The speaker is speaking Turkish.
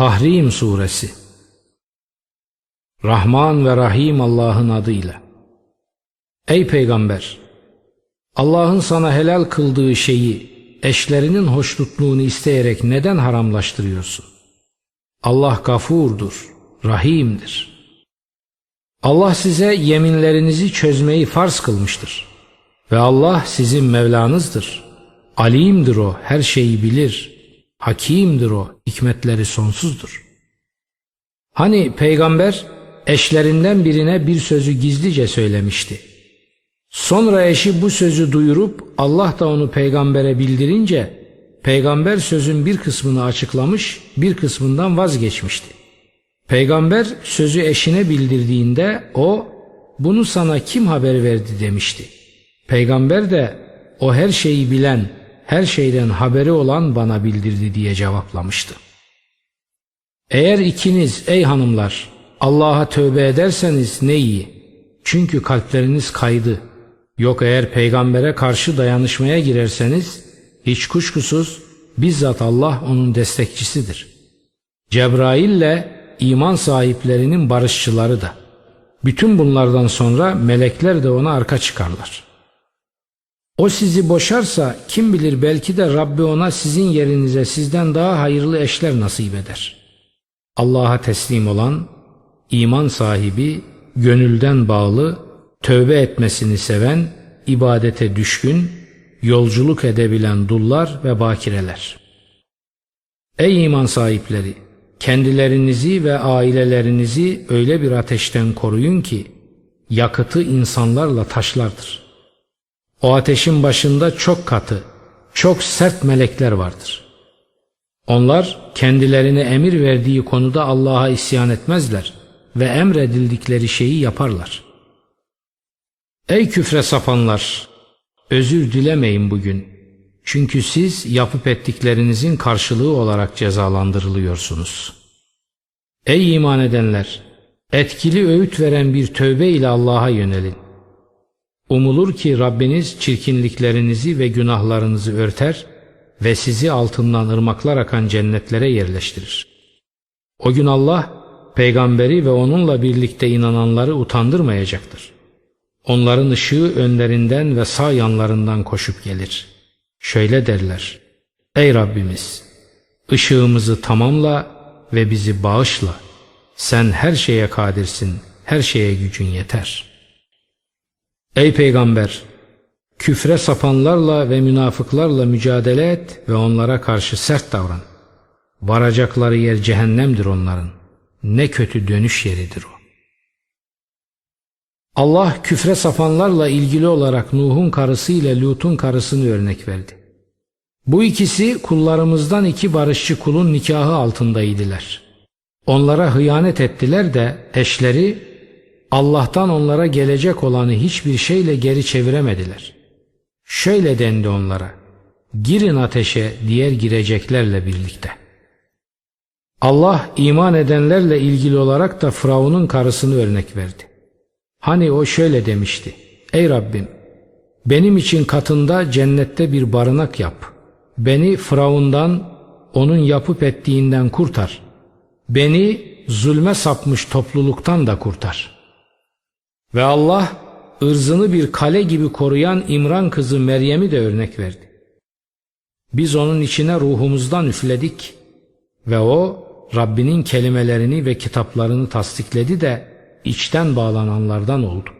Tahrim Suresi Rahman ve Rahim Allah'ın adıyla Ey Peygamber! Allah'ın sana helal kıldığı şeyi eşlerinin hoşnutluğunu isteyerek neden haramlaştırıyorsun? Allah gafurdur, rahimdir. Allah size yeminlerinizi çözmeyi farz kılmıştır. Ve Allah sizin Mevlanızdır. Alimdir o, her şeyi bilir. Hakimdir o, hikmetleri sonsuzdur. Hani peygamber eşlerinden birine bir sözü gizlice söylemişti. Sonra eşi bu sözü duyurup Allah da onu peygambere bildirince peygamber sözün bir kısmını açıklamış bir kısmından vazgeçmişti. Peygamber sözü eşine bildirdiğinde o bunu sana kim haber verdi demişti. Peygamber de o her şeyi bilen, her şeyden haberi olan bana bildirdi diye cevaplamıştı. Eğer ikiniz ey hanımlar Allah'a tövbe ederseniz ne iyi. Çünkü kalpleriniz kaydı. Yok eğer peygambere karşı dayanışmaya girerseniz hiç kuşkusuz bizzat Allah onun destekçisidir. Cebrail ile iman sahiplerinin barışçıları da. Bütün bunlardan sonra melekler de ona arka çıkarlar. O sizi boşarsa kim bilir belki de Rabbi ona sizin yerinize sizden daha hayırlı eşler nasip eder. Allah'a teslim olan, iman sahibi, gönülden bağlı, tövbe etmesini seven, ibadete düşkün, yolculuk edebilen dullar ve bakireler. Ey iman sahipleri! Kendilerinizi ve ailelerinizi öyle bir ateşten koruyun ki, yakıtı insanlarla taşlardır. O ateşin başında çok katı, çok sert melekler vardır. Onlar kendilerine emir verdiği konuda Allah'a isyan etmezler ve emredildikleri şeyi yaparlar. Ey küfre sapanlar! Özür dilemeyin bugün. Çünkü siz yapıp ettiklerinizin karşılığı olarak cezalandırılıyorsunuz. Ey iman edenler! Etkili öğüt veren bir tövbe ile Allah'a yönelin. Umulur ki Rabbiniz çirkinliklerinizi ve günahlarınızı örter ve sizi altından ırmaklar akan cennetlere yerleştirir. O gün Allah peygamberi ve onunla birlikte inananları utandırmayacaktır. Onların ışığı önlerinden ve sağ yanlarından koşup gelir. Şöyle derler. Ey Rabbimiz! ışığımızı tamamla ve bizi bağışla. Sen her şeye kadirsin, her şeye gücün yeter. Ey Peygamber! Küfre sapanlarla ve münafıklarla mücadele et ve onlara karşı sert davran. Varacakları yer cehennemdir onların. Ne kötü dönüş yeridir o. Allah küfre sapanlarla ilgili olarak Nuh'un karısı ile Lut'un karısını örnek verdi. Bu ikisi kullarımızdan iki barışçı kulun nikahı altındaydılar. Onlara hıyanet ettiler de eşleri Allah'tan onlara gelecek olanı hiçbir şeyle geri çeviremediler. Şöyle dendi onlara, girin ateşe diğer gireceklerle birlikte. Allah iman edenlerle ilgili olarak da Firavun'un karısını örnek verdi. Hani o şöyle demişti, ey Rabbim benim için katında cennette bir barınak yap. Beni Firavundan, onun yapıp ettiğinden kurtar. Beni zulme sapmış topluluktan da kurtar. Ve Allah ırzını bir kale gibi koruyan İmran kızı Meryem'i de örnek verdi. Biz onun içine ruhumuzdan üfledik ve o Rabbinin kelimelerini ve kitaplarını tasdikledi de içten bağlananlardan oldu.